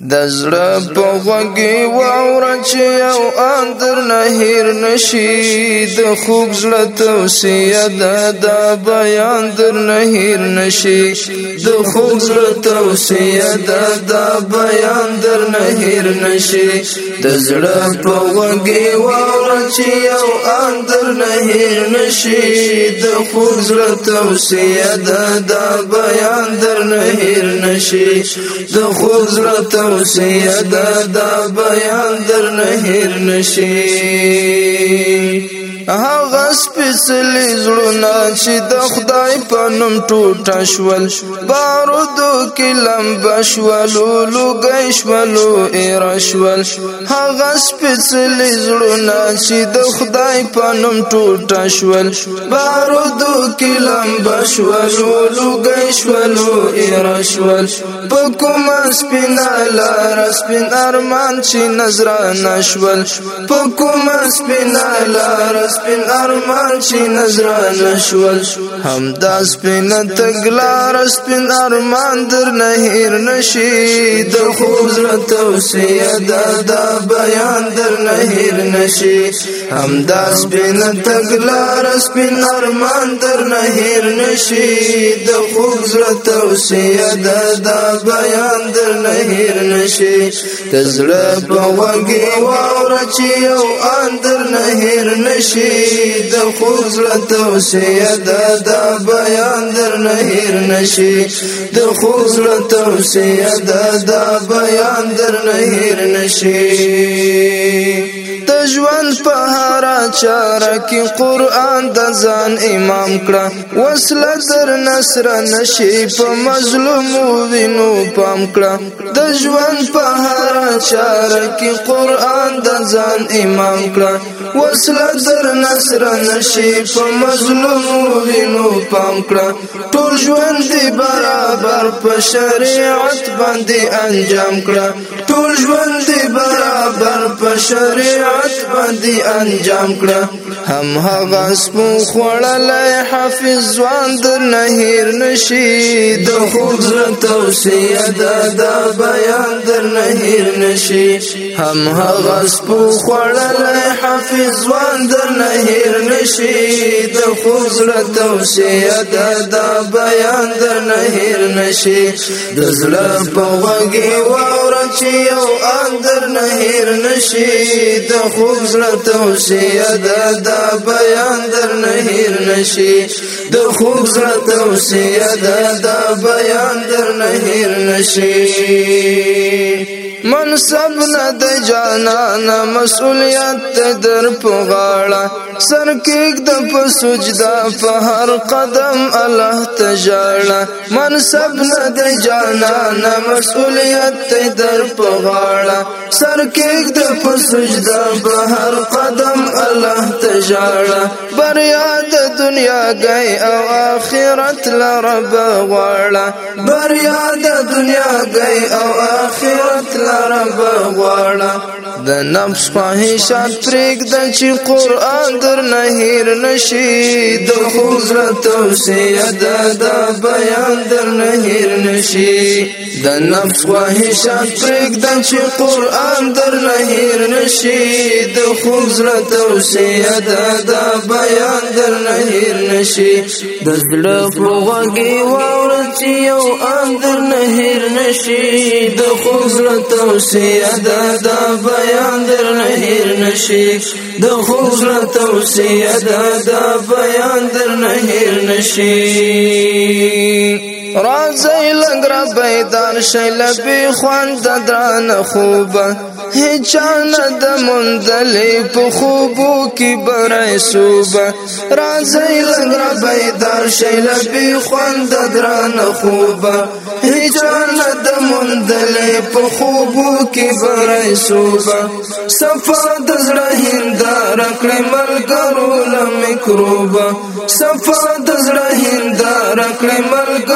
د زړه په غوږی واوره چې او ان در نه هیر نشي د خوب زړه توصیه ده د بیان در نه هیر نشي د خوب زړه توصیه ده د بیان در نه هیر نشي د زړه په غوږی واوره چې او ان در نه هیر نشي د خوب زړه توصیه ده د بیان در نه هیر نشي د خوب زړه توصیه دا دا بیان در نه هیر نشي هغه سپیسلی زړونه چې د خدای په نوم ټوټه شول بارودو کې لمبه شولو لوګی شولو ایره شول هغه سپیسلی زړونه چې د خدای په نوم ټوټه شول بارودو کې لمبه شولو لوګی شولو ایره شول په کومه سپینه لاره سپین ارمان چې نظرانه شول په کومه سپینه لاره سپین ارمان روان چې نظر نشول هم دا سپین تګلار سپین ارمان در نه هیر نشي د خوب زړه توسيه دا دا بیان در نه هیر نشي همدا سپین تګلار سپین ارمان در نه هیر نشي د خوږ زړه توصیه ده دا بیان در نه هیر نشي ته زړه په وږي واوره چې یو آن در نه هیر نشي د خوږ زړه توصیه ده دا بیان در نه هیر نشي د خوږ زړه توصیه ده دا بیان در نه هیر نشي ژوند په هر چاره کې قران د ځان امام کړه وصله در نصر نشي په مظلوم وینو پام کړه د ژوند په هر چاره کې قران د ځان امام کړه وسله در نصر نشي په مظلوم وینو پام کړه ټول ژوند دی برابر په شریعت باندې انجام کړه ټول ژوند دی برابر په شریعت باندې انجام کړه هم هغه سپو خوړلای حافظ ځوان در نه هیر نشي د خوږ توصیه ده دا بیان در نه هیر نشي هم هغه سپو خوړلای حافظ مې ځوان در نه هېر نشي د خوزله توصیه ده دا بیان در نه هېر نشي د زړه په غوږ واوره چې یو ان در نه هېر نشي د خوزله توصیه ده دا بیان در نه هېر نشي د خوزله توصیه ده دا بیان در نه هېر نشي منصب نه د جانان مسولیت در پغاړه سر کېګ د په سجدا په هر قدم الله تجاړه منصب نه د جانان مسولیت در پغاړه سر کېږ د پسجدا به هر قدم الله ته ژاړه بریا د دنیا گئی او آخرت لرب غواړه بریا د دنیا گئی او آخرت لرب غواړه د نفس خواهشات پرېږ د چې قرآن در نه هیر نشي د خو زړه توصیه ده د بیان در نه هیر نشي د نفس وحشت پرېږدم چې قرآن در نه هېر نشي د خوږ زړه توصیه ده دا بیان در نه هېر نشي د زړه په غوږې واوره چې یو آن در نه هېر نشي د خوږ زړه توصیه ده دا بیان در نه هېر نشي د خوږ زړه توصیه ده دا بیان در نه هېر نشي راځي لنګ را بيدار شیل به خوان د دران خوبه هچان د مندلې په خوبو کې برای صوبه راځي لنګ را بيدار شیل به خوان د دران خوبه هچان د مندلې په خوبو کې برای صوبه صفا د زړه هندار کړې ملګرو لمکروبه صفا د زړه هندار کړې ملګرو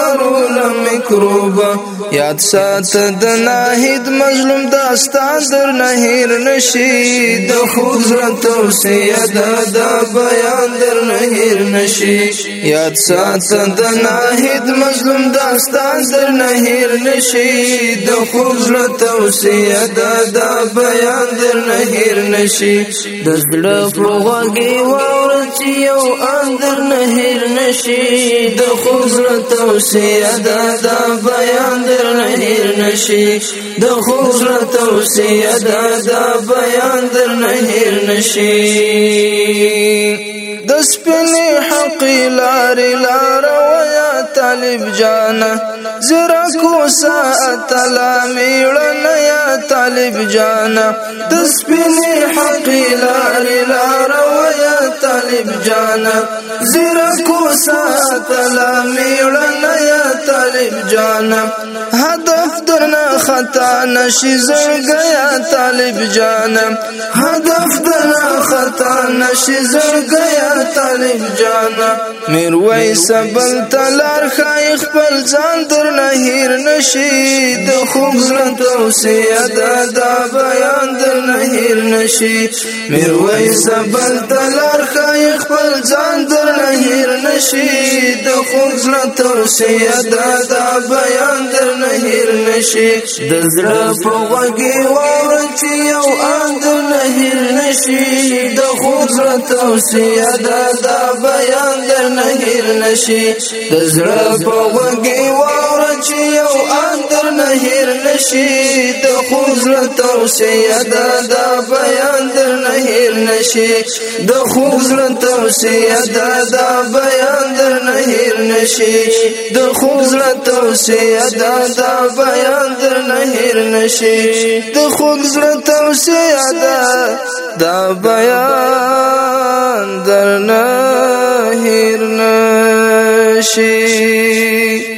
میکروبا یاد سات د ناهید مظلوم داستان در نهیر نشي د حضرت توسیه د بیان در نهیر نشي یاد سات د ناهید مظلوم داستان در نهیر نشي د حضرت توسیه د بیان در نهیر نشي د زړه فروغي و چې یو اندر نه هیر نشي د خوزره توسیه دا دا بیان در نه هیر نشي د خوزره توسیه دا دا بیان در نه هیر نشي د سپینې حق لارې لار ویا طالب جانا زرا کو ساعت لا میړن یا طالب جانا د سپینې حق لارې لار ساتلا زیرا کو ساتلا میړه یا طالب جانا هدف درنا خطا نشي زړګا یا طالب جانا هدف درنا خطا نشي زړګا یا طالب جانا میرویس بل تلار خای خپل ځان درنه هیر نشي د خوږ زړه توسيه دا دا بیان درنه هیر نشي میرویس بل تلار خای خپل ځان در نه هیر نشي د خوږ زړه توصیه دا دا بیان در نه هیر نشي د زړه په غوږی واور چې یو ان در نه هیر نشي د خوږ زړه توصیه دا دا بیان در نه هیر نشي د زړه په غوږی واور چې یو اندر نه هیر نشي د خوزر توسیه دا دا بیان در نه هیر نشي د خوزر توسیه دا دا بیان در نه هیر نشي د خوزر توسیه دا دا بیان در نه هیر نشي د خوزر توسیه دا دا بیان در نه هیر نشي